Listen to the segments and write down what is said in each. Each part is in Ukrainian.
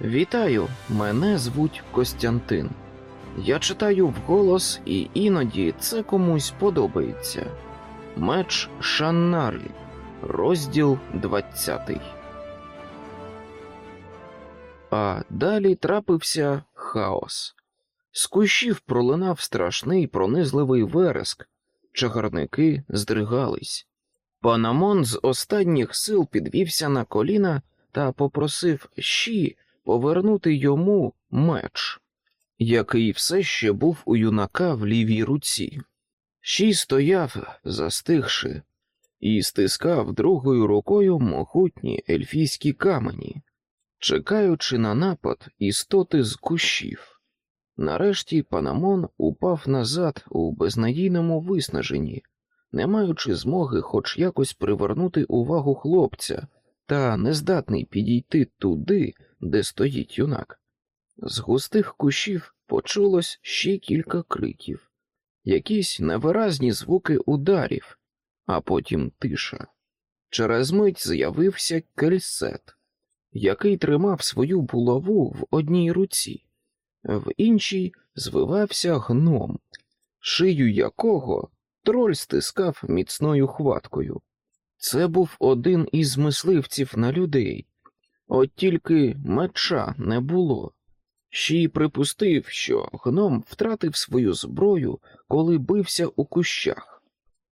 Вітаю, мене звуть Костянтин. Я читаю вголос, і іноді це комусь подобається. Меч Шаннарі, розділ 20. А далі трапився хаос. З кущів пролинав страшний пронизливий вереск, чагарники здригались. Панамон з останніх сил підвівся на коліна та попросив щі повернути йому меч, який все ще був у юнака в лівій руці. Щі стояв, застигши, і стискав другою рукою могутні ельфійські камені, чекаючи на напад істоти з кущів. Нарешті Панамон упав назад у безнадійному виснаженні, не маючи змоги хоч якось привернути увагу хлопця, та нездатний підійти туди, де стоїть юнак. З густих кущів почулось ще кілька криків, якісь невиразні звуки ударів, а потім тиша. Через мить з'явився кельсет, який тримав свою булаву в одній руці, в іншій звивався гном, шию якого троль стискав міцною хваткою. Це був один із мисливців на людей, от тільки меча не було. Ще й припустив, що гном втратив свою зброю, коли бився у кущах.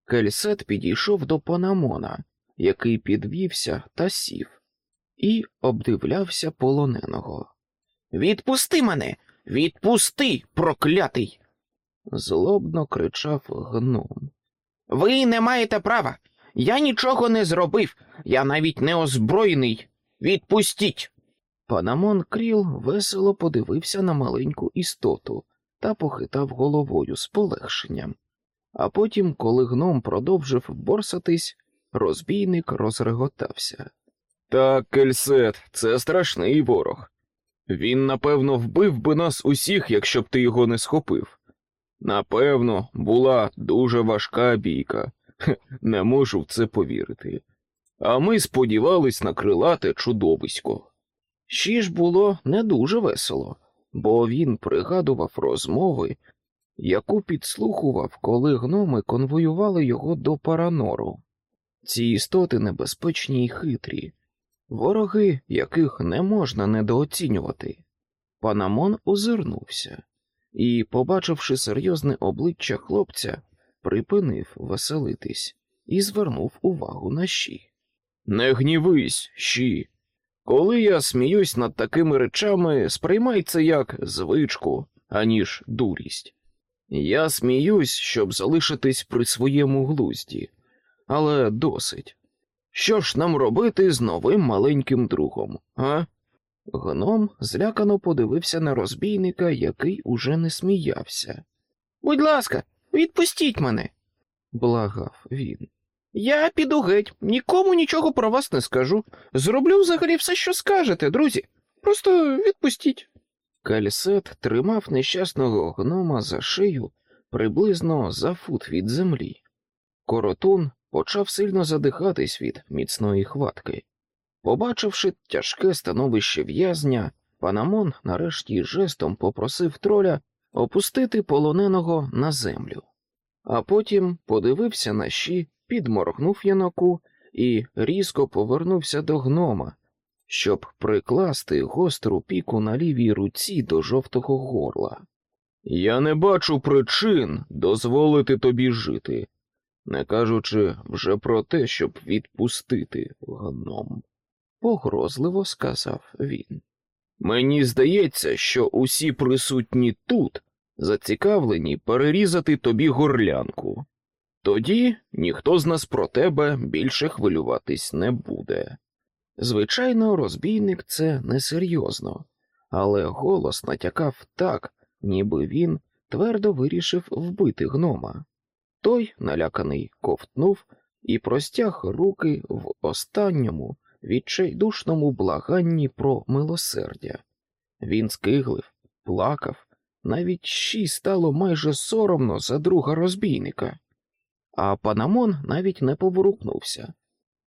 Кельсет підійшов до Панамона, який підвівся та сів, і обдивлявся полоненого. Відпусти мене, відпусти, проклятий. злобно кричав гном. Ви не маєте права. Я нічого не зробив, я навіть не озброєний. Відпустіть. Панамон Кріл весело подивився на маленьку істоту та похитав головою з полегшенням. А потім, коли гном продовжив борсатись, розбійник розреготався. Так, Кельсет, це страшний ворог. Він, напевно, вбив би нас усіх, якщо б ти його не схопив. Напевно, була дуже важка бійка. Не можу в це повірити. А ми сподівались на крилате чудовисько. Ще ж було не дуже весело, бо він пригадував розмови, яку підслухував, коли гноми конвоювали його до Паранору. Ці істоти небезпечні й хитрі, вороги, яких не можна недооцінювати. Панамон озирнувся і, побачивши серйозне обличчя хлопця, припинив веселитись і звернув увагу на щі. Не гнівись, щі. Коли я сміюсь над такими речами, сприймай це як звичку, аніж дурість. Я сміюсь, щоб залишитись при своєму глузді, але досить. Що ж нам робити з новим маленьким другом, а? Гном злякано подивився на розбійника, який уже не сміявся. Будь ласка, відпустіть мене, благав він. Я піду геть, нікому нічого про вас не скажу. Зроблю взагалі все, що скажете, друзі. Просто відпустіть. Кальсет тримав нещасного гнома за шию приблизно за фут від землі. Коротун почав сильно задихатись від міцної хватки. Побачивши тяжке становище в'язня, Панамон нарешті жестом попросив троля опустити полоненого на землю, а потім подивився на щі, підморгнув яноку і різко повернувся до гнома, щоб прикласти гостру піку на лівій руці до жовтого горла. Я не бачу причин дозволити тобі жити, не кажучи вже про те, щоб відпустити гном погрозливо сказав він. Мені здається, що усі присутні тут зацікавлені перерізати тобі горлянку. Тоді ніхто з нас про тебе більше хвилюватись не буде. Звичайно, розбійник це несерйозно, але голос натякав так, ніби він твердо вирішив вбити гнома. Той, наляканий, ковтнув і простяг руки в останньому відчайдушному благанні про милосердя. Він скиглив, плакав, навіть щі стало майже соромно за друга розбійника, а Панамон навіть не поворухнувся.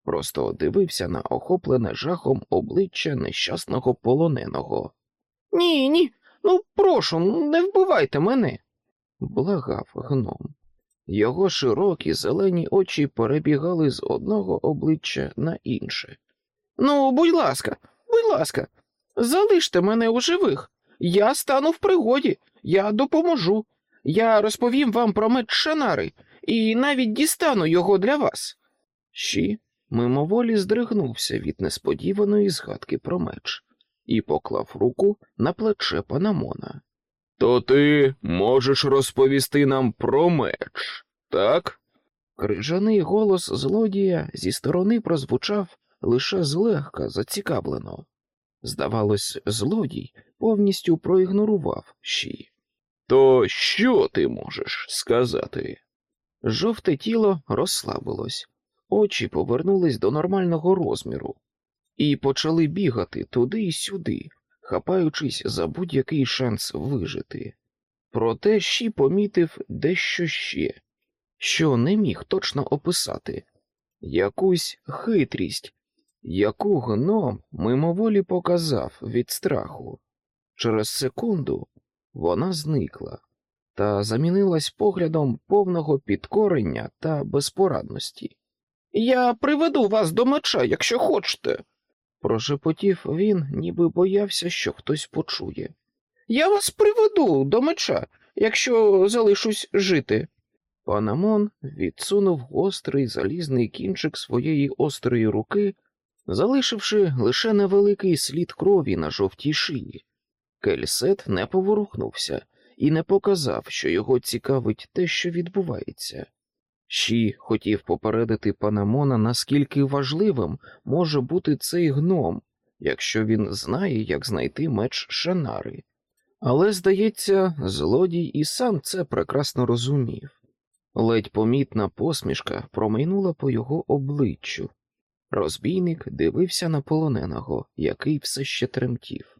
просто дивився на охоплене жахом обличчя нещасного полоненого. Ні, ні, ну прошу, не вбивайте мене, благав гном. Його широкі зелені очі перебігали з одного обличчя на інше. Ну, будь ласка, будь ласка, залиште мене у живих. Я стану в пригоді, я допоможу. Я розповім вам про меч Шанари і навіть дістану його для вас. Щі мимоволі здригнувся від несподіваної згадки про меч і поклав руку на плече Панамона. То ти можеш розповісти нам про меч, так? Крижаний голос злодія зі сторони прозвучав лише злегка зацікавлено. Здавалось, злодій повністю проігнорував щі. То що ти можеш сказати? Жовте тіло розслабилось, очі повернулись до нормального розміру і почали бігати туди й сюди, хапаючись за будь-який шанс вижити. Проте щі помітив дещо ще, що не міг точно описати якусь хитрість, яку гном мимоволі показав від страху. Через секунду вона зникла та замінилась поглядом повного підкорення та безпорадності. Я приведу вас до меча, якщо хочете, прошепотів він, ніби боявся, що хтось почує. Я вас приведу до меча, якщо залишусь жити. Панамон відсунув гострий залізний кінчик своєї острої руки, залишивши лише невеликий слід крові на жовтій шиї. Кельсет не поворухнувся і не показав, що його цікавить те, що відбувається. Щі хотів попередити Панамона, наскільки важливим може бути цей гном, якщо він знає, як знайти меч Шанари. Але, здається, злодій і сам це прекрасно розумів. Ледь помітна посмішка промайнула по його обличчю. Розбійник дивився на полоненого, який все ще тремтів.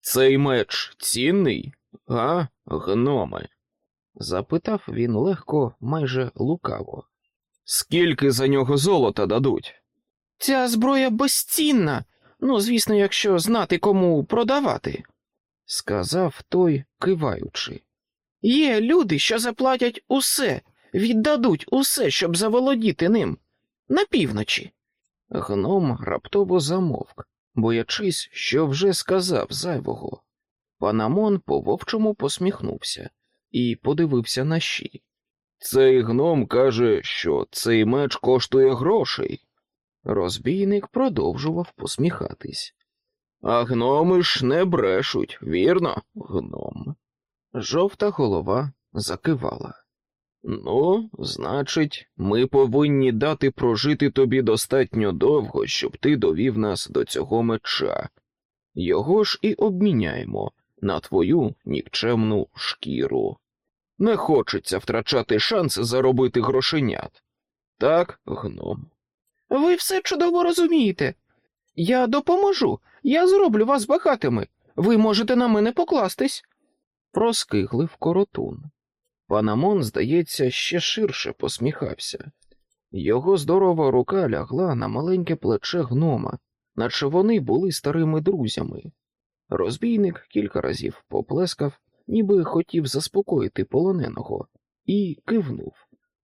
Цей меч цінний, а, гноме? запитав він легко, майже лукаво. Скільки за нього золота дадуть? Ця зброя безцінна, ну, звісно, якщо знати кому продавати, сказав той, киваючи. Є люди, що заплатять усе, віддадуть усе, щоб заволодіти ним на півночі. Гном раптово замовк, боячись, що вже сказав зайвого. Панамон по вовчому посміхнувся і подивився на щі. Цей гном каже, що цей меч коштує грошей. Розбійник продовжував посміхатись. А гноми ж не брешуть, вірно, гном. Жовта голова закивала. Ну, значить, ми повинні дати прожити тобі достатньо довго, щоб ти довів нас до цього меча. Його ж і обміняємо на твою нікчемну шкіру. Не хочеться втрачати шанс заробити грошенят. Так, гном. Ви все чудово розумієте. Я допоможу, я зроблю вас багатими. Ви можете на мене покластись. Проскиглив коротун. Панамон, здається, ще ширше посміхався. Його здорова рука лягла на маленьке плече гнома, наче вони були старими друзями. Розбійник кілька разів поплескав, ніби хотів заспокоїти полоненого, і кивнув,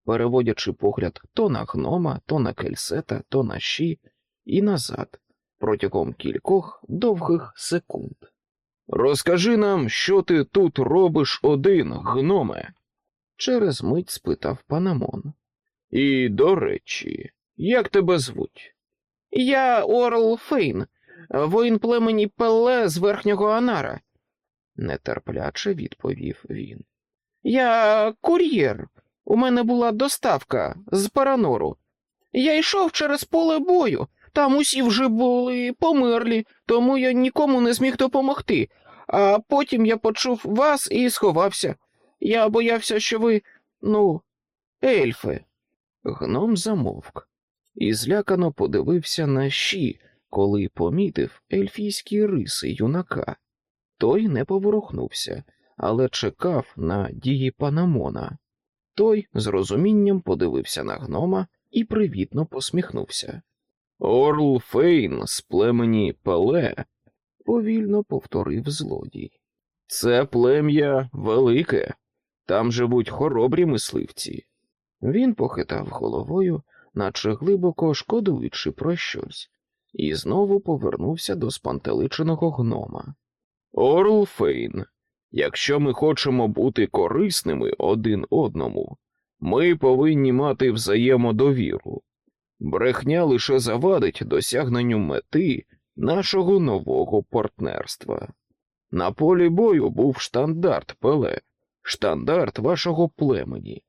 переводячи погляд то на гнома, то на кельсета, то на щі, і назад, протягом кількох довгих секунд. Розкажи нам, що ти тут робиш один, гноме? через мить спитав Панамон. І, до речі, як тебе звуть? Я Орл Фейн, воїн племені Пеле з верхнього Анара, нетерпляче відповів він. Я кур'єр. У мене була доставка з Паранору. Я йшов через поле бою, там усі вже були померлі, тому я нікому не зміг допомогти. А потім я почув вас і сховався. Я боявся, що ви, ну, ельфи. Гном замовк і злякано подивився на щі, коли помітив ельфійські риси юнака. Той не поворухнувся, але чекав на дії Панамона. Той з розумінням подивився на гнома і привітно посміхнувся. Орл Фейн з племені Пеле, повільно повторив злодій. Це плем'я велике, там живуть хоробрі мисливці. Він похитав головою, наче глибоко шкодуючи про щось, і знову повернувся до спантеличеного гнома. Орл Фейн, якщо ми хочемо бути корисними один одному, ми повинні мати взаємодовіру. Брехня лише завадить досягненню мети нашого нового партнерства. На полі бою був штандарт Пеле, штандарт вашого племені.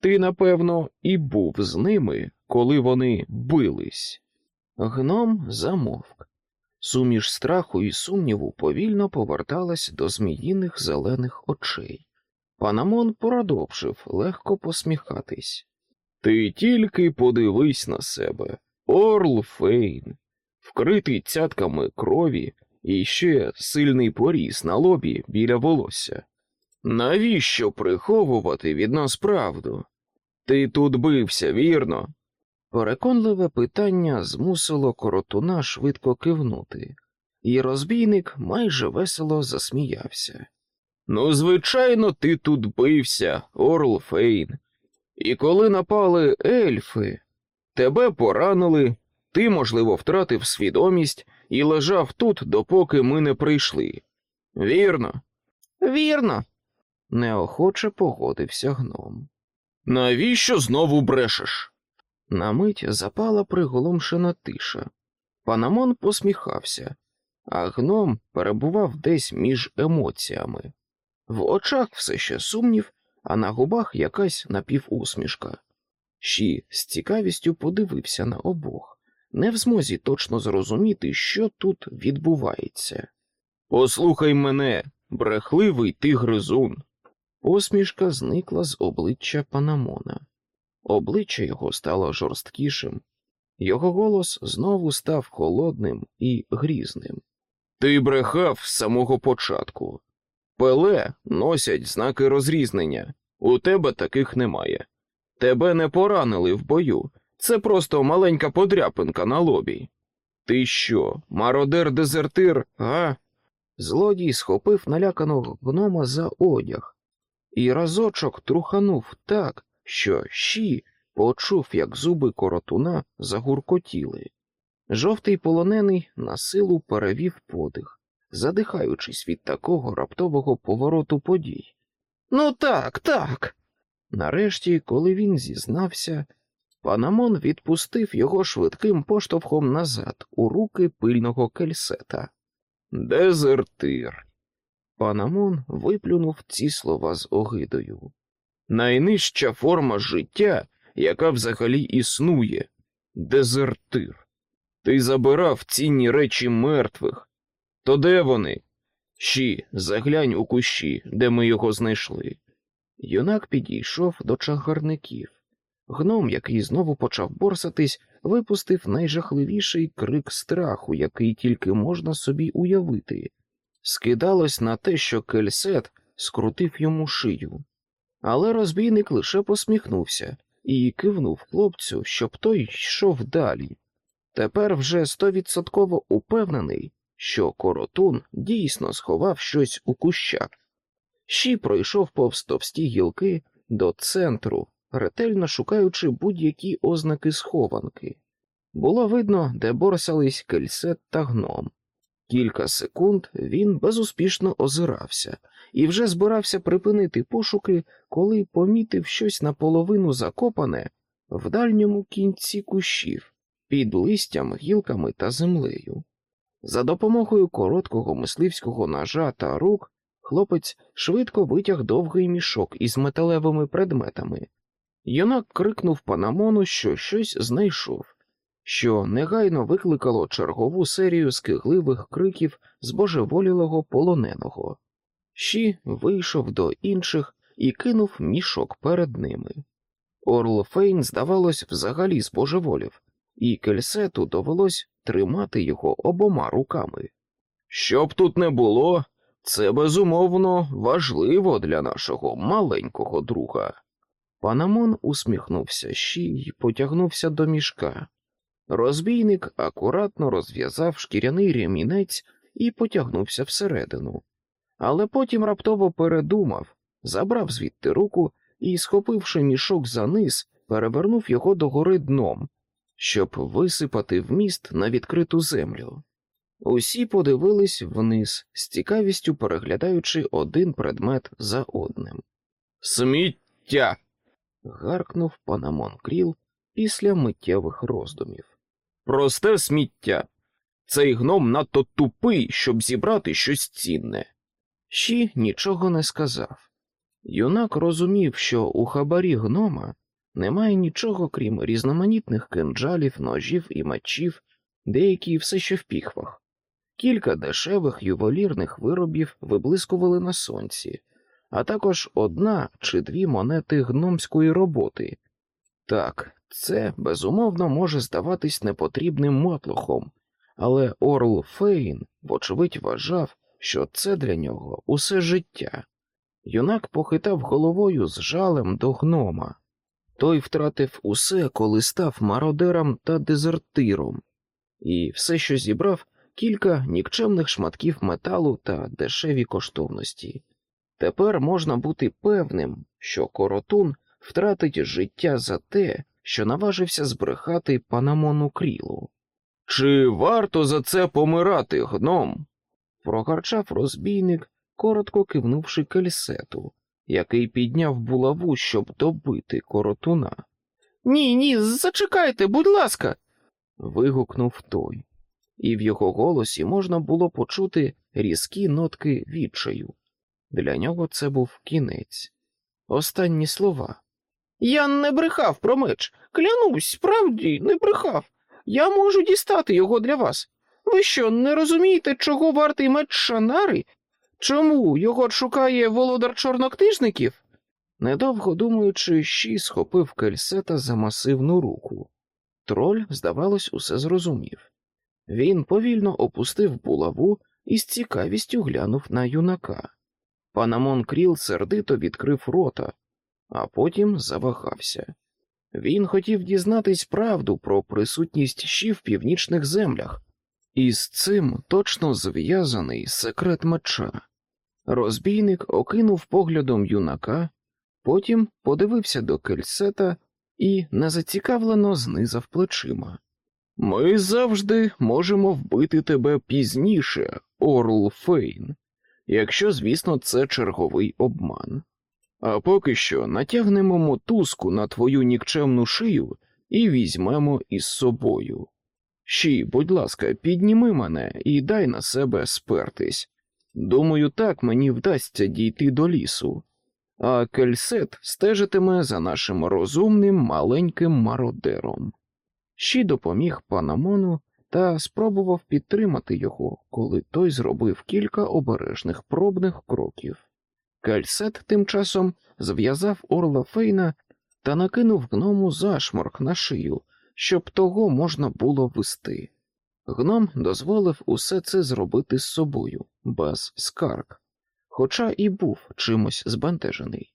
Ти, напевно, і був з ними, коли вони бились. Гном замовк. Суміш страху і сумніву повільно поверталась до зміїних зелених очей. Панамон продовжив легко посміхатись. Ти тільки подивись на себе, Орл Фейн, вкритий цятками крові і ще сильний поріз на лобі біля волосся. Навіщо приховувати від нас правду? Ти тут бився, вірно? Переконливе питання змусило коротуна швидко кивнути, і розбійник майже весело засміявся. Ну, звичайно, ти тут бився, Орл Фейн. І коли напали ельфи, тебе поранили, ти, можливо, втратив свідомість і лежав тут, допоки ми не прийшли. Вірно? Вірно, неохоче погодився гном. Навіщо знову брешеш? На мить запала приголомшена тиша. Панамон посміхався, а гном перебував десь між емоціями. В очах все ще сумнів, а на губах якась напівусмішка. Ші з цікавістю подивився на обох, не в змозі точно зрозуміти, що тут відбувається. Послухай мене, брехливий ти гризун. Посмішка зникла з обличчя Панамона. Обличчя його стало жорсткішим, його голос знову став холодним і грізним. Ти брехав з самого початку. Пеле носять знаки розрізнення, у тебе таких немає. Тебе не поранили в бою, це просто маленька подряпинка на лобі. Ти що, мародер-дезертир, га? Злодій схопив наляканого гнома за одяг і разочок труханув так, що щі почув, як зуби коротуна загуркотіли. Жовтий полонений на силу перевів подих, задихаючись від такого раптового повороту подій. Ну так, так. Нарешті, коли він зізнався, Панамон відпустив його швидким поштовхом назад у руки пильного кельсета. Дезертир. Панамон виплюнув ці слова з огидою. Найнижча форма життя, яка взагалі існує, дезертир. Ти забирав цінні речі мертвих. То де вони? Щі, заглянь у кущі, де ми його знайшли. Юнак підійшов до чагарників. Гном, який знову почав борсатись, випустив найжахливіший крик страху, який тільки можна собі уявити. Скидалось на те, що кельсет скрутив йому шию. Але розбійник лише посміхнувся і кивнув хлопцю, щоб той йшов далі. Тепер вже стовідсотково упевнений, що коротун дійсно сховав щось у кущах. Щі пройшов повз товсті гілки до центру, ретельно шукаючи будь-які ознаки схованки. Було видно, де борсались кельсет та гном. Кілька секунд він безуспішно озирався і вже збирався припинити пошуки, коли помітив щось наполовину закопане в дальньому кінці кущів, під листям, гілками та землею. За допомогою короткого мисливського ножа та рук хлопець швидко витяг довгий мішок із металевими предметами. Юнак крикнув Панамону, що щось знайшов, що негайно викликало чергову серію скигливих криків збожеволілого полоненого. Щі вийшов до інших і кинув мішок перед ними. Орл Фейн, здавалось, взагалі збожеволів, і кельсету довелось тримати його обома руками. Щоб тут не було, це безумовно важливо для нашого маленького друга. Панамон усміхнувся ще й потягнувся до мішка. Розбійник акуратно розв'язав шкіряний ремінець і потягнувся всередину, але потім раптово передумав, забрав звідти руку і, схопивши мішок за низ, перевернув його догори дном, щоб висипати вміст на відкриту землю. Усі подивились вниз, з цікавістю переглядаючи один предмет за одним. Сміття. гаркнув панамон Кріл після миттєвих роздумів. Просте сміття. Цей гном надто тупий, щоб зібрати щось цінне. Щі нічого не сказав. Юнак розумів, що у хабарі гнома немає нічого, крім різноманітних кинджалів, ножів і мечів, деякі все ще в піхвах. Кілька дешевих ювелірних виробів виблискували на сонці, а також одна чи дві монети гномської роботи. Так, це безумовно може здаватись непотрібним мотлохом, але Орл Фейн, вочевидь, вважав, що це для нього усе життя. Юнак похитав головою з жалем до гнома. Той втратив усе, коли став мародером та дезертиром, і все, що зібрав, кілька нікчемних шматків металу та дешеві коштовності. Тепер можна бути певним, що коротун втратить життя за те, що наважився збрехати панамону крілу. Чи варто за це помирати, гном? прогарчав розбійник, коротко кивнувши кельсету, який підняв булаву, щоб добити коротуна. Ні, ні, зачекайте, будь ласка. вигукнув той, і в його голосі можна було почути різкі нотки відчаю. Для нього це був кінець. Останні слова. Я не брехав про меч. Клянусь, справді, не брехав. Я можу дістати його для вас. Ви що, не розумієте, чого вартий меч Шанари? Чому його шукає володар чорнокнижників? Недовго думаючи, Щі схопив кельсета за масивну руку. Троль, здавалось, усе зрозумів. Він повільно опустив булаву і з цікавістю глянув на юнака. Панамон Кріл сердито відкрив рота, а потім завагався. Він хотів дізнатись правду про присутність щі в північних землях, і з цим точно зв'язаний секрет меча. Розбійник окинув поглядом юнака, потім подивився до кельсета і незацікавлено знизав плечима. Ми завжди можемо вбити тебе пізніше, Орл Фейн, якщо, звісно, це черговий обман. А поки що натягнемо мотузку на твою нікчемну шию і візьмемо із собою. Щі, будь ласка, підніми мене і дай на себе спертись. Думаю, так мені вдасться дійти до лісу, а кельсет стежитиме за нашим розумним маленьким мародером. Щі допоміг панамону та спробував підтримати його, коли той зробив кілька обережних пробних кроків. Кальсет тим часом зв'язав орла Фейна та накинув гному зашморг на шию, щоб того можна було вести. Гном дозволив усе це зробити з собою, без скарг, хоча і був чимось збентежений.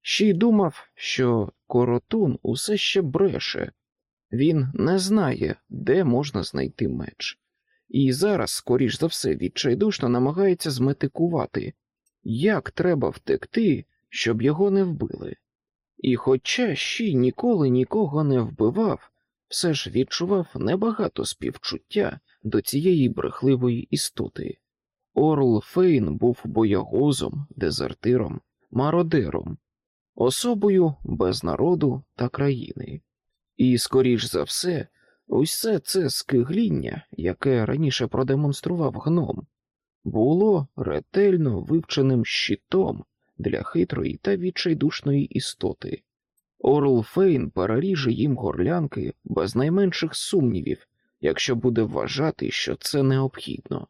Ще й думав, що коротун усе ще бреше, він не знає, де можна знайти меч, і зараз, скоріш за все, відчайдушно намагається зметикувати, як треба втекти, щоб його не вбили. І, хоча ще ніколи нікого не вбивав, все ж відчував небагато співчуття до цієї брехливої істоти. Орл Фейн був боягозом, дезертиром, мародером, особою без народу та країни. І, скоріш за все, усе це скигління, яке раніше продемонстрував гном, було ретельно вивченим щитом для хитрої та відчайдушної істоти. Орл Фейн переріже їм горлянки без найменших сумнівів, якщо буде вважати, що це необхідно.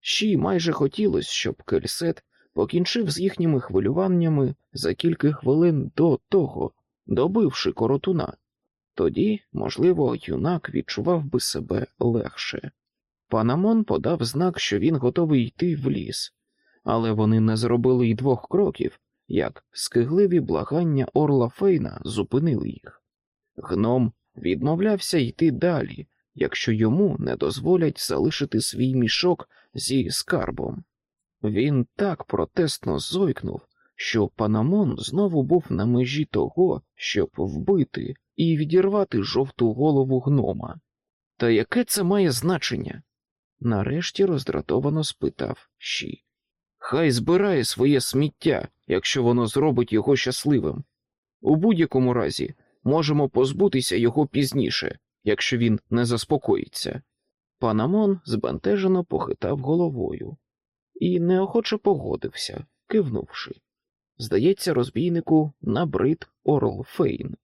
Щі майже хотілося, щоб Кельсет покінчив з їхніми хвилюваннями за кілька хвилин до того, добивши коротуна. Тоді, можливо, юнак відчував би себе легше. Панамон подав знак, що він готовий йти в ліс, але вони не зробили й двох кроків, як скигливі благання Орла Фейна зупинили їх. Гном відмовлявся йти далі, якщо йому не дозволять залишити свій мішок зі скарбом. Він так протестно зойкнув, що Панамон знову був на межі того, щоб вбити і відірвати жовту голову гнома. Та яке це має значення? Нарешті роздратовано спитав Ші. Хай збирає своє сміття, якщо воно зробить його щасливим. У будь-якому разі можемо позбутися його пізніше, якщо він не заспокоїться. Панамон збентежено похитав головою і неохоче погодився, кивнувши. Здається, розбійнику набрид Орл Фейн.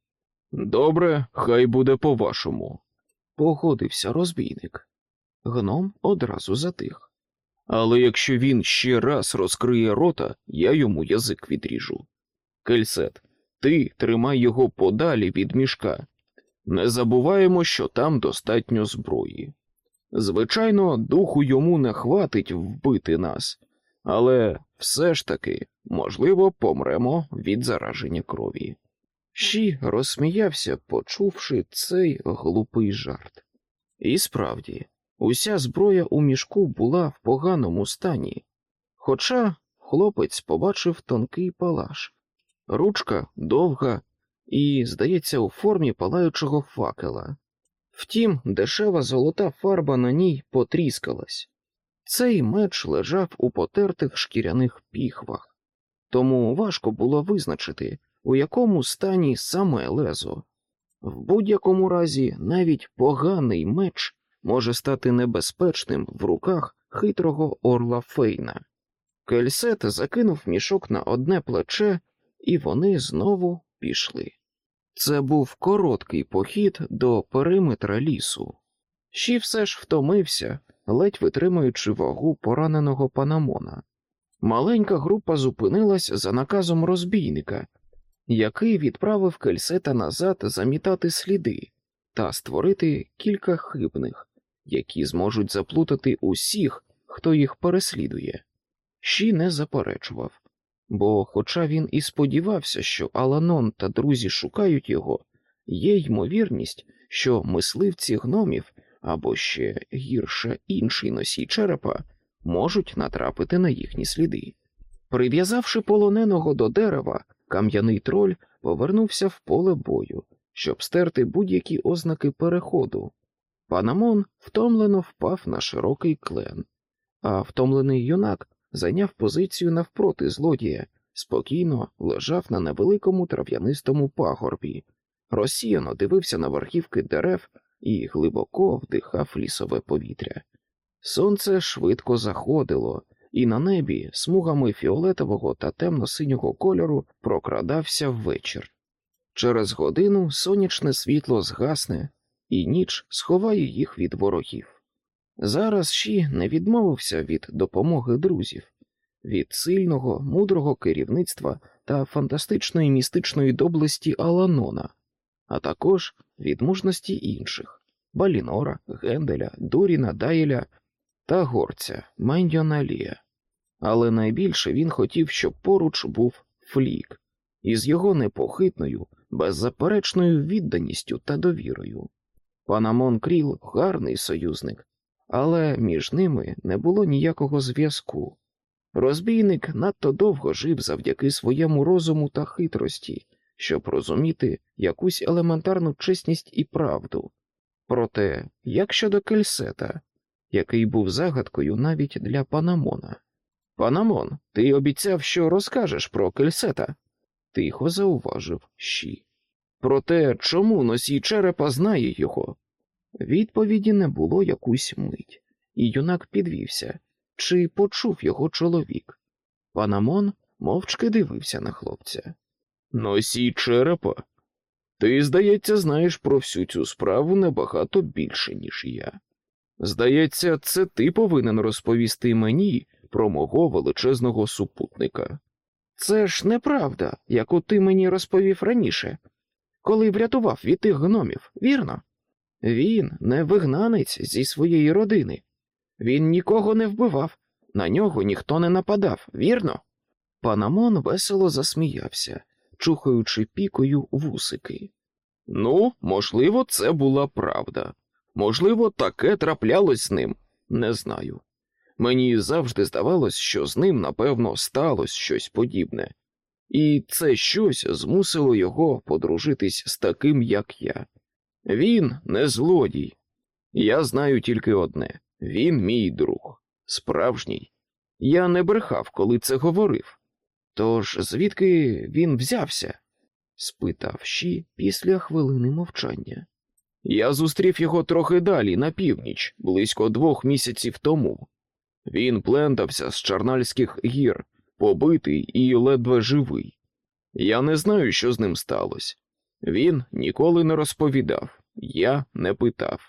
Добре, хай буде по-вашому, погодився розбійник. Гном одразу затих. Але якщо він ще раз розкриє рота, я йому язик відріжу. Кельсет, ти тримай його подалі від мішка. Не забуваємо, що там достатньо зброї. Звичайно, духу йому не хватить вбити нас, але все ж таки, можливо, помремо від зараження крові. Ші розсміявся, почувши цей глупий жарт. І справді, уся зброя у мішку була в поганому стані, хоча хлопець побачив тонкий палаш, ручка довга і, здається, у формі палаючого факела. Втім, дешева золота фарба на ній потріскалась. Цей меч лежав у потертих шкіряних піхвах, тому важко було визначити, у якому стані саме лезо. В будь-якому разі навіть поганий меч може стати небезпечним в руках хитрого орла Фейна. Кельсет закинув мішок на одне плече, і вони знову пішли. Це був короткий похід до периметра лісу. Щі все ж втомився, ледь витримуючи вагу пораненого панамона. Маленька група зупинилась за наказом розбійника, який відправив кельсета назад замітати сліди та створити кілька хибних, які зможуть заплутати усіх, хто їх переслідує. Щі не заперечував, бо, хоча він і сподівався, що Аланон та друзі шукають його, є ймовірність, що мисливці гномів або ще гірше інший носій черепа можуть натрапити на їхні сліди. Прив'язавши полоненого до дерева, кам'яний троль повернувся в поле бою, щоб стерти будь-які ознаки переходу. Панамон втомлено впав на широкий клен, а втомлений юнак зайняв позицію навпроти злодія, спокійно лежав на невеликому трав'янистому пагорбі, розсіяно дивився на верхівки дерев і глибоко вдихав лісове повітря. Сонце швидко заходило, і на небі смугами фіолетового та темно-синього кольору прокрадався вечір. Через годину сонячне світло згасне, і ніч сховає їх від ворогів. Зараз Ші не відмовився від допомоги друзів, від сильного, мудрого керівництва та фантастичної містичної доблесті Аланона, а також від мужності інших Балінора, Генделя, Дуріна, Дайеля та горця Мендьоналія. Але найбільше він хотів, щоб поруч був флік із його непохитною, беззаперечною відданістю та довірою. Панамон Кріл гарний союзник, але між ними не було ніякого зв'язку. Розбійник надто довго жив завдяки своєму розуму та хитрості, щоб розуміти якусь елементарну чесність і правду. Проте, як щодо Кельсета, який був загадкою навіть для Панамона. Панамон, ти обіцяв, що розкажеш про Кельсета, тихо зауважив Щі. Про те, чому носій черепа знає його. Відповіді не було якусь мить, і юнак подивився, чи почув його чоловік. Панамон мовчки дивився на хлопця. Носій черепа. Ти, здається, знаєш про всю цю справу набагато більше, ніж я. Здається, це ти повинен розповісти мені про мого величезного супутника. Це ж неправда, яку ти мені розповів раніше, коли врятував від тих гномів, вірно? Він не вигнанець зі своєї родини. Він нікого не вбивав, на нього ніхто не нападав, вірно? Панамон весело засміявся, чухаючи пікою вусики. Ну, можливо, це була правда. Можливо, таке траплялось з ним, не знаю. Мені завжди здавалось, що з ним, напевно, сталося щось подібне, і це щось змусило його подружитись з таким, як я. Він не злодій. Я знаю тільки одне він мій друг, справжній. Я не брехав, коли це говорив. Тож звідки він взявся? спитав Ші після хвилини мовчання. Я зустрів його трохи далі, на північ, близько двох місяців тому. Він плентався з Чарнальських гір, побитий і ледве живий. Я не знаю, що з ним сталося. Він ніколи не розповідав, я не питав.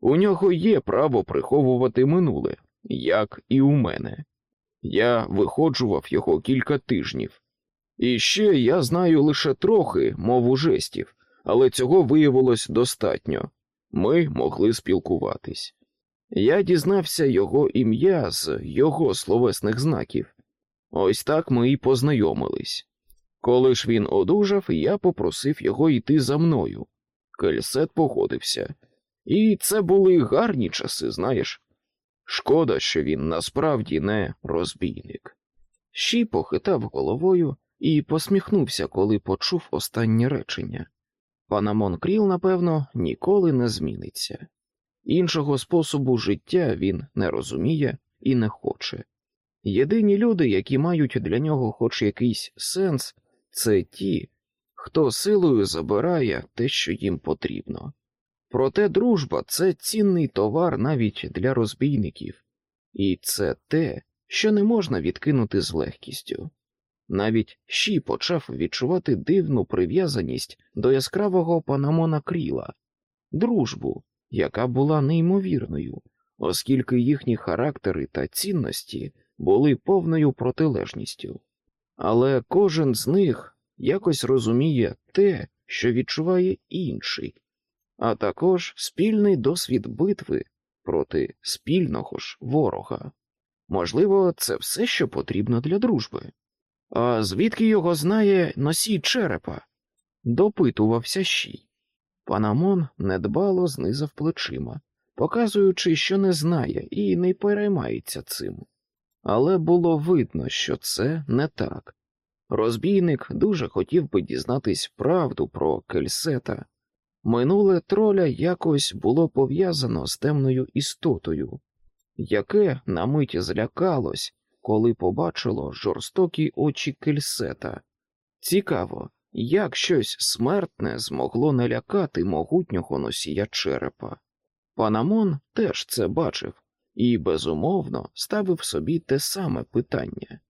У нього є право приховувати минуле, як і у мене. Я виходжував його кілька тижнів. І ще я знаю лише трохи мову жестів, але цього виявилось достатньо. Ми могли спілкуватись. Я дізнався його ім'я з його словесних знаків. Ось так ми і познайомились. Коли ж він одужав, я попросив його йти за мною. Кельсет погодився. І це були гарні часи, знаєш. Шкода, що він насправді не розбійник. Щі похитав головою і посміхнувся, коли почув останнє речення. Панамон Кріл, напевно, ніколи не зміниться. Іншого способу життя він не розуміє і не хоче. Єдині люди, які мають для нього хоч якийсь сенс, це ті, хто силою забирає те, що їм потрібно. Проте дружба це цінний товар навіть для розбійників, і це те, що не можна відкинути з легкістю. Навіть Ші почав відчувати дивну прив'язаність до яскравого панамона кріла, дружбу, яка була неймовірною, оскільки їхні характери та цінності були повною протилежністю. Але кожен з них якось розуміє те, що відчуває інший, а також спільний досвід битви проти спільного ж ворога. Можливо, це все, що потрібно для дружби. А звідки його знає носій черепа? допитувався Щій. Панамон недбало знизав плечима, показуючи, що не знає і не переймається цим. Але було видно, що це не так. Розбійник дуже хотів би дізнатись правду про кельсета. Минуле троля якось було пов'язано з темною істотою, яке на мить злякалось, коли побачило жорстокі очі кельсета. Цікаво, як щось смертне змогло налякати могутнього носія черепа. Панамон теж це бачив і, безумовно, ставив собі те саме питання.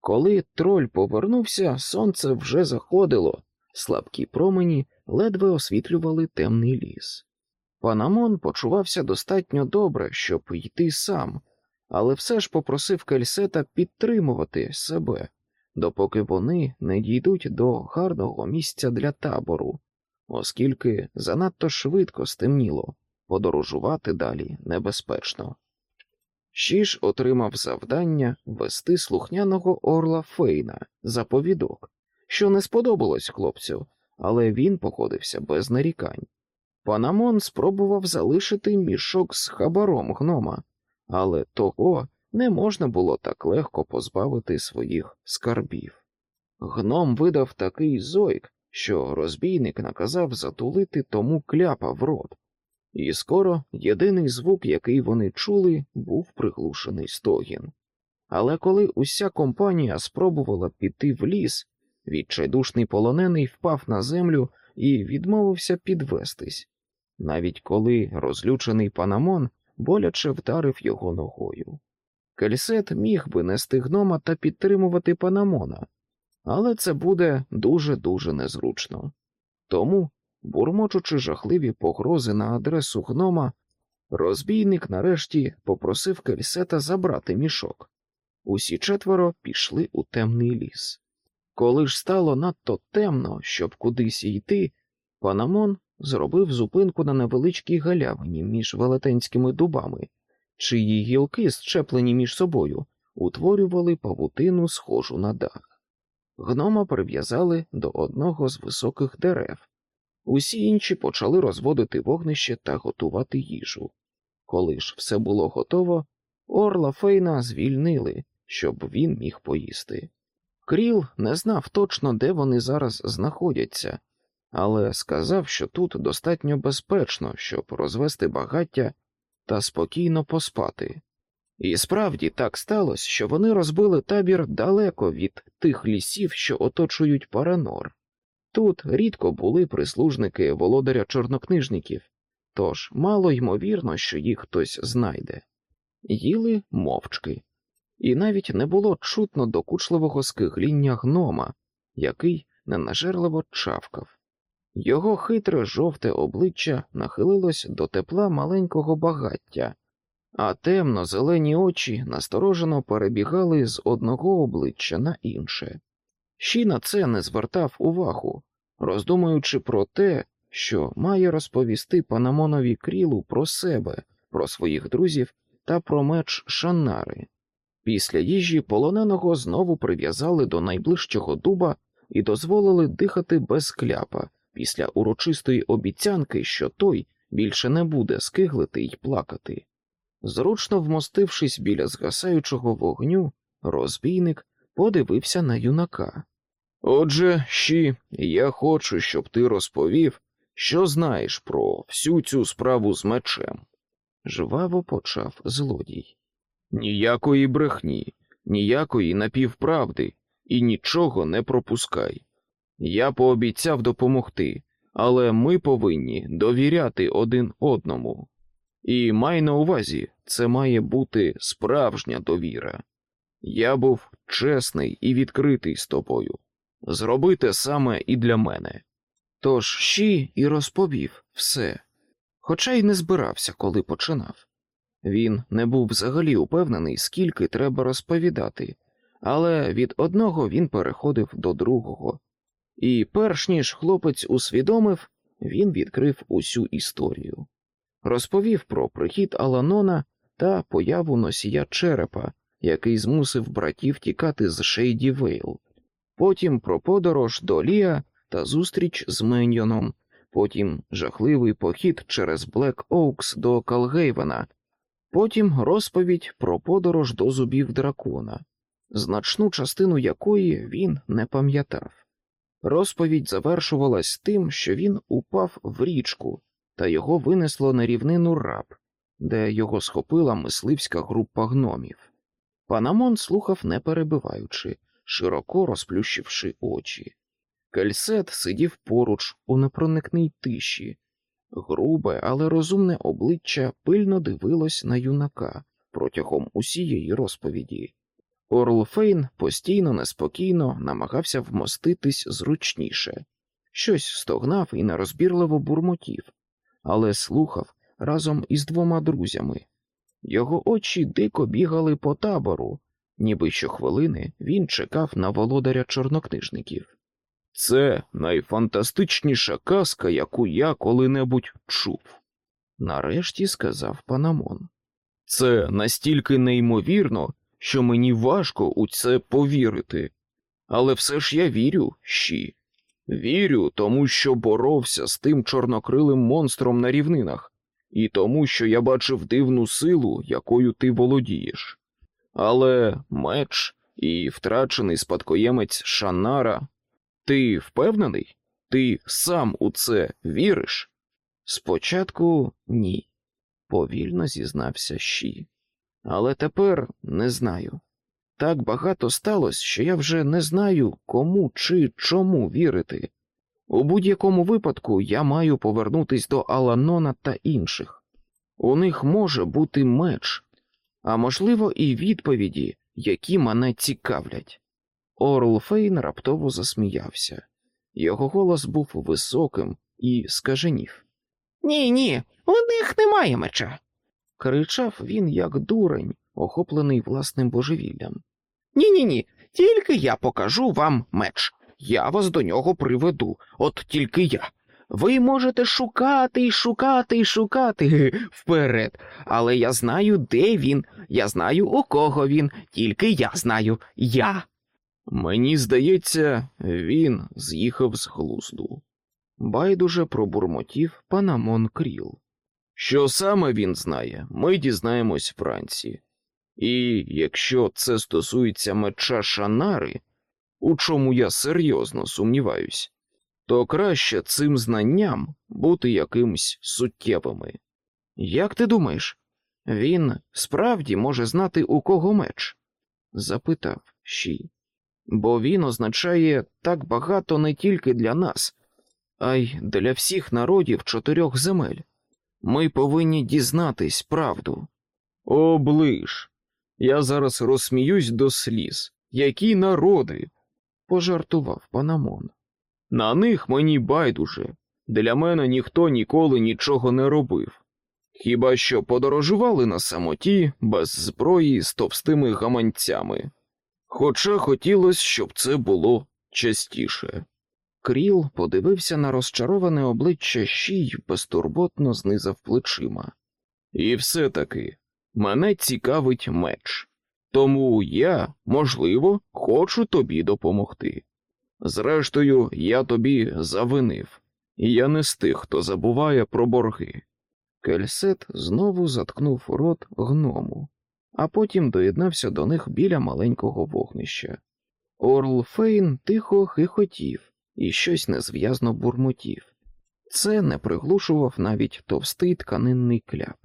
Коли троль повернувся, сонце вже заходило, слабкі промені ледве освітлювали темний ліс. Панамон почувався достатньо добре, щоб йти сам, але все ж попросив Кельсета підтримувати себе, допоки вони не дійдуть до гарного місця для табору, оскільки занадто швидко стемніло, подорожувати далі небезпечно. Шіш отримав завдання вести слухняного орла Фейна за повідок, що не сподобалось хлопцю, але він походився без нарікань. Панамон спробував залишити мішок з хабаром гнома, але того не можна було так легко позбавити своїх скарбів. Гном видав такий зойк, що розбійник наказав затулити тому кляпа в рот, і скоро єдиний звук, який вони чули, був приглушений стогін. Але коли уся компанія спробувала піти в ліс, відчайдушний полонений впав на землю і відмовився підвестись, навіть коли розлючений панамон боляче вдарив його ногою. Кельсет міг би нести гнома та підтримувати панамона, але це буде дуже дуже незручно. Тому бурмочучи жахливі погрози на адресу гнома, розбійник нарешті попросив Кельсета забрати мішок. Усі четверо пішли у темний ліс. Коли ж стало надто темно, щоб кудись йти, Панамон зробив зупинку на невеличкій галявині між велетенськими дубами, чиї гілки, щеплені між собою, утворювали павутину, схожу на дах. Гнома прив'язали до одного з високих дерев, Усі інші почали розводити вогнище та готувати їжу. Коли ж все було готово, орла Фейна звільнили, щоб він міг поїсти. Кріл не знав точно, де вони зараз знаходяться, але сказав, що тут достатньо безпечно, щоб розвести багаття та спокійно поспати. І справді так сталося, що вони розбили табір далеко від тих лісів, що оточують Паранор. Тут рідко були прислужники володаря чорнокнижників, тож мало ймовірно, що їх хтось знайде. Їли мовчки, і навіть не було чутно докучливого скигління гнома, який ненажерливо чавкав. Його хитре жовте обличчя нахилилось до тепла маленького багаття, а темно зелені очі насторожено перебігали з одного обличчя на інше. Щі на це не звертав увагу, роздумуючи про те, що має розповісти Панамонові крілу про себе, про своїх друзів та про меч Шаннари. Після їжі полоненого знову прив'язали до найближчого дуба і дозволили дихати без кляпа після урочистої обіцянки, що той більше не буде скиглити й плакати. Зручно вмостившись біля згасаючого вогню, розбійник подивився на юнака. Отже, щі, я хочу, щоб ти розповів, що знаєш про всю цю справу з мечем. Жваво почав злодій. Ніякої брехні, ніякої напівправди і нічого не пропускай. Я пообіцяв допомогти, але ми повинні довіряти один одному. І май на увазі, це має бути справжня довіра. Я був чесний і відкритий з тобою. Зроби те саме і для мене. Тож щі і розповів все, хоча й не збирався, коли починав. Він не був взагалі упевнений, скільки треба розповідати, але від одного він переходив до другого, і, перш ніж хлопець усвідомив, він відкрив усю історію. Розповів про прихід Аланона та появу носія черепа, який змусив братів тікати з Шейді Вейл, потім про подорож до Лія та зустріч з Меньйоном, потім жахливий похід через Блек Оукс до Калгейвена, потім розповідь про подорож до зубів дракона, значну частину якої він не пам'ятав. Розповідь завершувалась тим, що він упав в річку, та його винесло на рівнину раб, де його схопила мисливська група гномів. Панамон слухав, не перебиваючи, широко розплющивши очі. Кельсет сидів поруч у непроникній тиші, грубе, але розумне обличчя пильно дивилось на юнака протягом усієї розповіді. Орлфейн постійно неспокійно намагався вмоститись зручніше, щось стогнав і нерозбірливо бурмотів, але слухав разом із двома друзями. Його очі дико бігали по табору, ніби щохвилини він чекав на володаря чорнокнижників. Це найфантастичніша казка, яку я коли-небудь чув, нарешті сказав Панамон. Це настільки неймовірно, що мені важко у це повірити. Але все ж я вірю, щі. Вірю, тому що боровся з тим чорнокрилим монстром на рівнинах, і тому, що я бачив дивну силу, якою ти володієш. Але меч і втрачений спадкоємець Шанара, ти впевнений? Ти сам у це віриш? Спочатку ні, повільно зізнався Щі. Але тепер не знаю. Так багато сталося, що я вже не знаю, кому чи чому вірити. У будь-якому випадку я маю повернутись до Аланона та інших. У них може бути меч, а можливо, і відповіді, які мене цікавлять. Орл Фейн раптово засміявся. Його голос був високим і скаженів. Ні, ні, у них немає меча. Кричав він, як дурень, охоплений власним божевіллям. Ні, ні, ні, тільки я покажу вам меч. Я вас до нього приведу, от тільки я. Ви можете шукати і шукати і шукати вперед, але я знаю, де він, я знаю, у кого він, тільки я знаю, я. Мені здається, він з'їхав з глузду. байдуже пробурмотів Панамон Кріл. Що саме він знає, ми дізнаємось вранці. І якщо це стосується меча Шанари, у чому я серйозно сумніваюсь, то краще цим знанням бути якимсь суттєвими. Як ти думаєш, він справді може знати, у кого меч? запитав Ші. Бо він означає так багато не тільки для нас, а й для всіх народів чотирьох земель. Ми повинні дізнатись правду. Оближ. Я зараз розсміюсь до сліз. Які народи? пожартував Панамон. На них мені байдуже. Для мене ніхто ніколи нічого не робив. Хіба що подорожували на самоті без зброї з товстими гаманцями. Хоча хотілося, щоб це було частіше. Кріл подивився на розчароване обличчя Ші й безтурботно знизав плечима. І все таки мене цікавить меч, тому я, можливо, хочу тобі допомогти. Зрештою, я тобі завинив, і я не з тих, хто забуває про борги. Кельсет знову заткнув рот гному, а потім доєднався до них біля маленького вогнища. Орл Фейн тихо хихотів і щось незв'язно бурмотів. Це не приглушував навіть товстий тканинний кляп.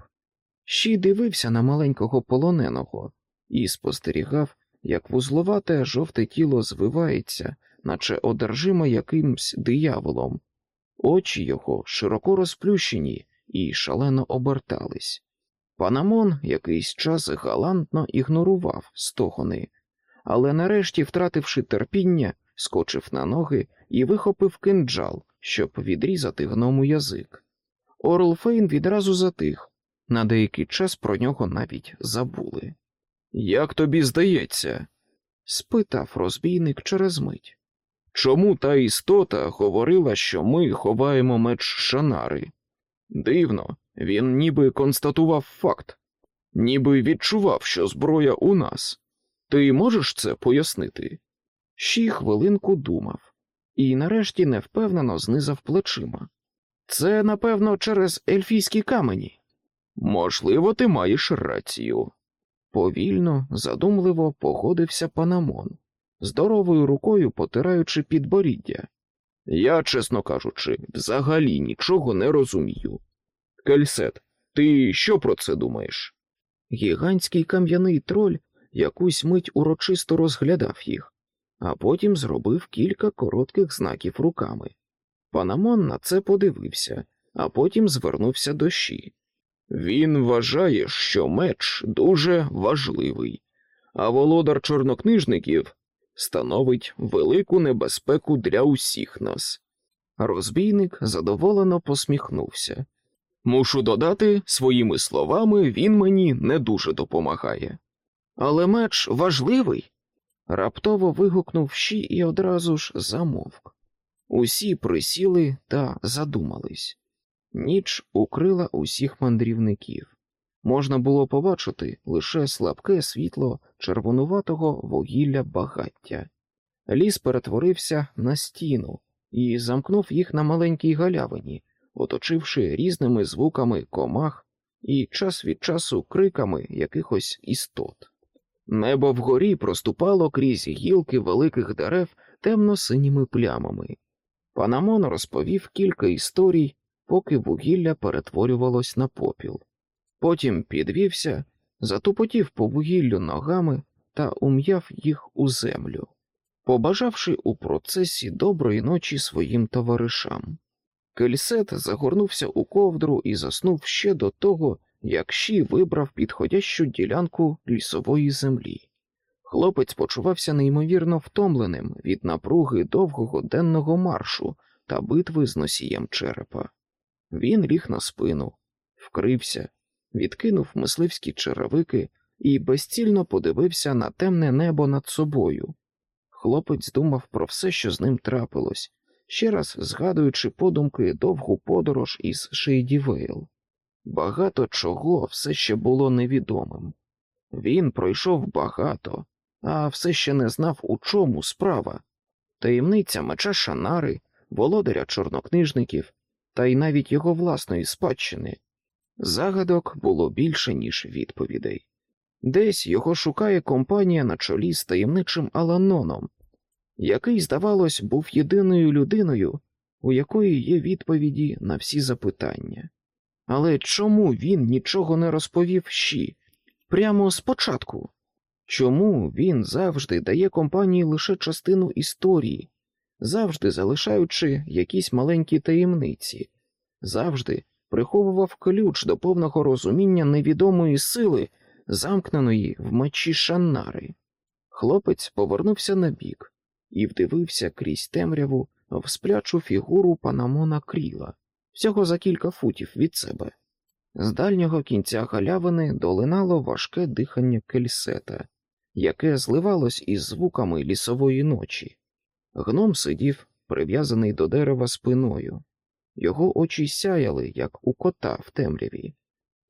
Щі дивився на маленького полоненого і спостерігав, як вузловате жовте тіло звивається, наче одержиме якимсь дияволом. Очі його широко розплющені і шалено обертались. Панамон якийсь час галантно ігнорував стогони, але нарешті, втративши терпіння, скочив на ноги і вихопив кинджал, щоб відрізати гному язик. Орл Фейн відразу затих, на деякий час про нього навіть забули. Як тобі здається? спитав розбійник через мить. Чому та істота говорила, що ми ховаємо меч Шанари? Дивно, він ніби констатував факт, ніби відчував, що зброя у нас. Ти можеш це пояснити? Щі хвилинку думав, і нарешті невпевнено знизав плечима. Це, напевно, через ельфійські камені. Можливо, ти маєш рацію. Повільно, задумливо погодився Панамон, здоровою рукою потираючи підборіддя. Я, чесно кажучи, взагалі нічого не розумію. Кельсет, ти що про це думаєш? Гігантський кам'яний троль якусь мить урочисто розглядав їх, а потім зробив кілька коротких знаків руками. Панамон на це подивився, а потім звернувся до щі. Він вважає, що меч дуже важливий, а володар чорнокнижників становить велику небезпеку для усіх нас. Розбійник задоволено посміхнувся. Мушу додати, своїми словами він мені не дуже допомагає. Але меч важливий. раптово вигукнув щі і одразу ж замовк. Усі присіли та задумались. Ніч укрила усіх мандрівників. Можна було побачити лише слабке світло червонуватого вугілля багаття. Ліс перетворився на стіну і замкнув їх на маленькій галявині, оточивши різними звуками комах і час від часу криками якихось істот. Небо вгорі проступало крізь гілки великих дерев темно-синіми плямами. Панамон розповів кілька історій, поки вугілля перетворювалось на попіл. Потім підвівся, затупотів по вугіллю ногами та ум'яв їх у землю, побажавши у процесі доброї ночі своїм товаришам. Кельсет загорнувся у ковдру і заснув ще до того, як Ші вибрав підходящу ділянку лісової землі. Хлопець почувався неймовірно втомленим від напруги довгого денного маршу та битви з носієм черепа. Він ліг на спину, вкрився, відкинув мисливські черевики і безцільно подивився на темне небо над собою. Хлопець думав про все, що з ним трапилось, ще раз згадуючи подумки довгу подорож із Шейдівейл. Багато чого все ще було невідомим. Він пройшов багато, а все ще не знав, у чому справа. Таємниця меча Шаннари, володаря чорнокнижників та й навіть його власної спадщини. Загадок було більше, ніж відповідей. Десь його шукає компанія на чолі з таємничим Аланоном, який, здавалось, був єдиною людиною, у якої є відповіді на всі запитання. Але чому він нічого не розповів щі прямо спочатку? Чому він завжди дає компанії лише частину історії, завжди залишаючи якісь маленькі таємниці, завжди приховував ключ до повного розуміння невідомої сили, замкненої в мечі Шаннари? Хлопець повернувся на бік і вдивився крізь темряву в сплячу фігуру Панамона Кріла, всього за кілька футів від себе. З дальнього кінця галявини долинало важке дихання кельсета, яке зливалось із звуками лісової ночі. Гном сидів, прив'язаний до дерева спиною. Його очі сяяли, як у кота в темряві.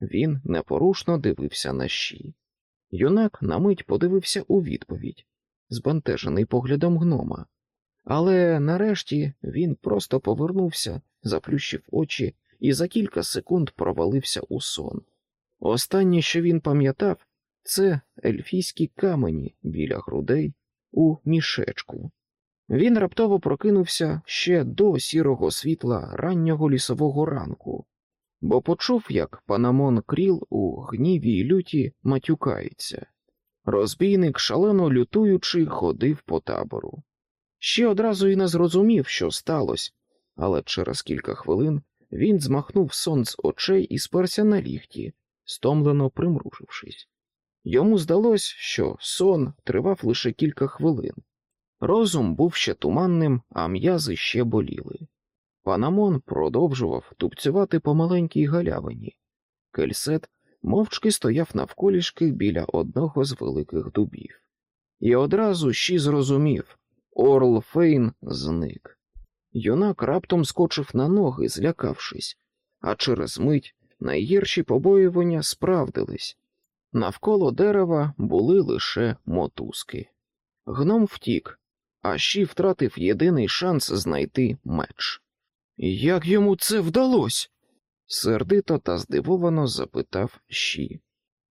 Він непорушно дивився на щі. Юнак на мить подивився у відповідь, збентежений поглядом гнома. Але нарешті він просто повернувся, заплющив очі і за кілька секунд провалився у сон. Останнє, що він пам'ятав, це ельфійські камені біля грудей у мішечку. Він раптово прокинувся ще до сірого світла раннього лісового ранку, бо почув, як панамон кріл у гніві й люті матюкається. Розбійник, шалено лютуючи, ходив по табору. Ще одразу й не зрозумів, що сталося, але через кілька хвилин він змахнув сон з очей і сперся на ліхті, стомлено примружившись. Йому здалось, що сон тривав лише кілька хвилин. Розум був ще туманним, а м'язи ще боліли. Панамон продовжував тупцювати по маленькій галявині. Кельсет мовчки стояв навколішки біля одного з великих дубів. І одразу Ші зрозумів Орл Фейн зник. Юнак раптом скочив на ноги, злякавшись, а через мить найгірші побоювання справдились. Навколо дерева були лише мотузки. Гном втік, а Ші втратив єдиний шанс знайти меч. Як йому це вдалося? сердито та здивовано запитав Ші.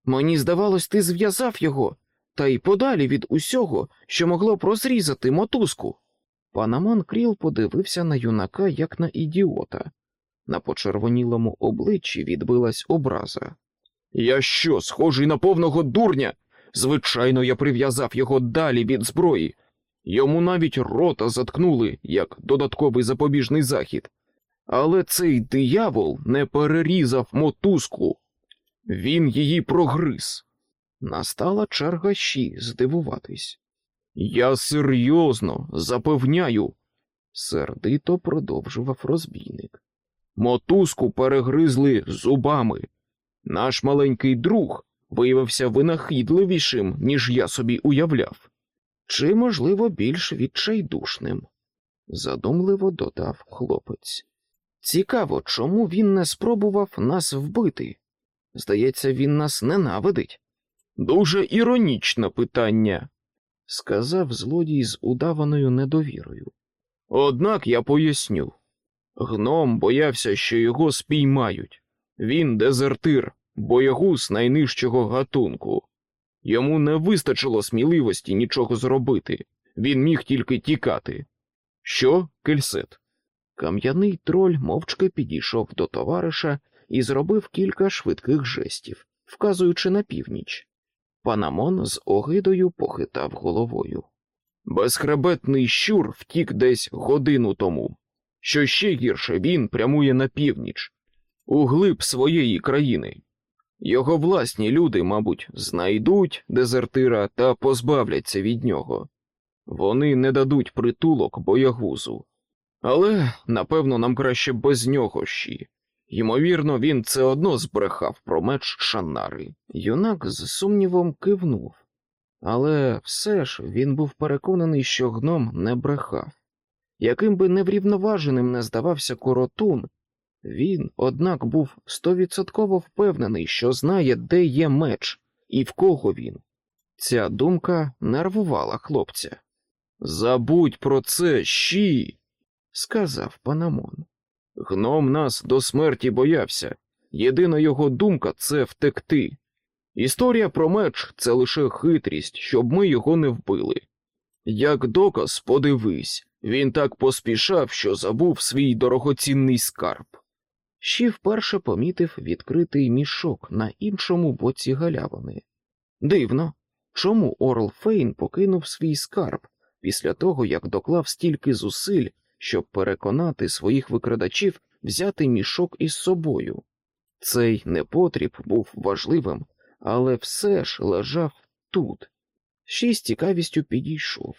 Мені здавалось, ти зв'язав його, та й подалі від усього, що могло б розрізати мотузку. Панамон Кріл подивився на юнака, як на ідіота. На почервонілому обличчі відбилась образа. Я що, схожий на повного дурня? Звичайно, я прив'язав його далі від зброї. Йому навіть рота заткнули як додатковий запобіжний захід. Але цей диявол не перерізав мотузку. Він її прогриз. Настала черга щі здивуватись. Я серйозно запевняю, сердито продовжував розбійник. Мотузку перегризли зубами. Наш маленький друг виявився винахідливішим, ніж я собі уявляв, чи, можливо, більш відчайдушним, задумливо додав хлопець. Цікаво, чому він не спробував нас вбити. Здається, він нас ненавидить. Дуже іронічне питання, сказав злодій з удаваною недовірою. Однак я поясню. Гном боявся, що його спіймають. Він дезертир, боягуз найнижчого гатунку. Йому не вистачило сміливості нічого зробити, він міг тільки тікати. Що, кельсет? Кам'яний троль мовчки підійшов до товариша і зробив кілька швидких жестів, вказуючи на північ. Панамон з огидою похитав головою. Безхребетний щур втік десь годину тому. Що ще гірше він прямує на північ, у глиб своєї країни. Його власні люди, мабуть, знайдуть дезертира та позбавляться від нього. Вони не дадуть притулок боягузу. Але, напевно, нам краще без нього щі. Ймовірно, він це одно збрехав про меч Шаннари. Юнак з сумнівом кивнув, але все ж він був переконаний, що гном не брехав. Яким би неврівноваженим не здавався коротун, він, однак, був стовідсотково впевнений, що знає, де є меч і в кого він. Ця думка нервувала хлопця. Забудь про це, щі. сказав Панамон. Гном нас до смерті боявся. Єдина його думка це втекти. Історія про меч це лише хитрість, щоб ми його не вбили. Як доказ, подивись, він так поспішав, що забув свій дорогоцінний скарб. Щі вперше помітив відкритий мішок на іншому боці галявини. Дивно, чому Орл Фейн покинув свій скарб після того, як доклав стільки зусиль, щоб переконати своїх викрадачів взяти мішок із собою. Цей непотріб був важливим, але все ж лежав тут. Ще з цікавістю підійшов,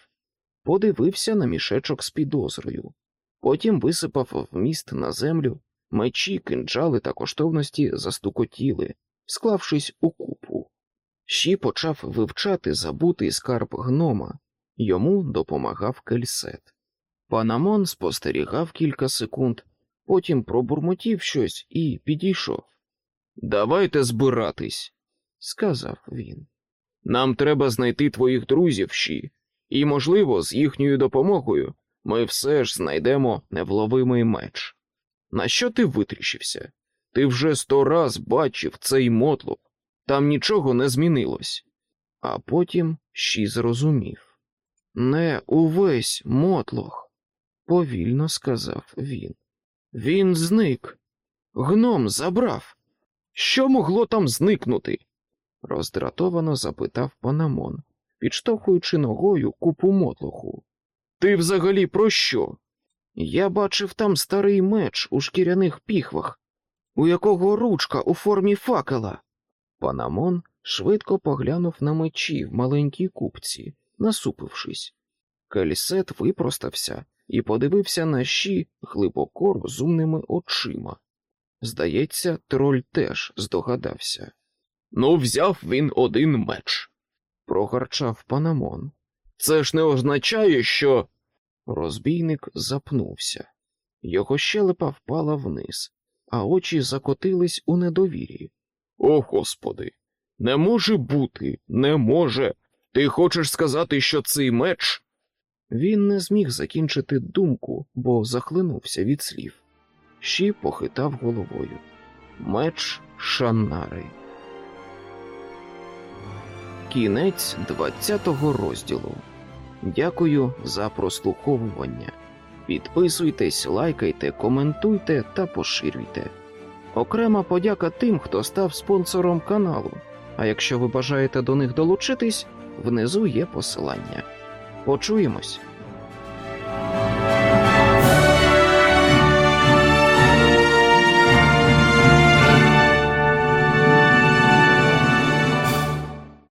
подивився на мішечок з підозрою, потім висипав вміст на землю, мечі, кинджали та коштовності застукотіли, склавшись у купу. Щі почав вивчати забутий скарб гнома, йому допомагав кельсет. Панамон спостерігав кілька секунд, потім пробурмотів щось і підійшов. Давайте збиратись, сказав він. Нам треба знайти твоїх друзів щі, і, можливо, з їхньою допомогою ми все ж знайдемо невловимий меч. На що ти витріщився? Ти вже сто раз бачив цей мотлук, там нічого не змінилось. А потім щі зрозумів. Не увесь мотлох, повільно сказав він. Він зник. Гном забрав. Що могло там зникнути? роздратовано запитав Панамон, підштовхуючи ногою купу мотлоху. Ти взагалі про що? Я бачив там старий меч у шкіряних піхвах, у якого ручка у формі факела. Панамон швидко поглянув на мечі в маленькій купці, насупившись. Кельсет випростався і подивився на щі глибоко розумними очима. Здається, троль теж здогадався. Ну, взяв він один меч, прогарчав Панамон. Це ж не означає, що. Розбійник запнувся. Його щелепа впала вниз, а очі закотились у недовірі. О, господи, не може бути, не може. Ти хочеш сказати, що цей меч? Він не зміг закінчити думку, бо захлинувся від слів. Щі похитав головою. Меч Шаннари. Кінець 20-го розділу. Дякую за прослуховування. Підписуйтесь, лайкайте, коментуйте та поширюйте. Окрема подяка тим, хто став спонсором каналу. А якщо ви бажаєте до них долучитись, внизу є посилання. Почуємось!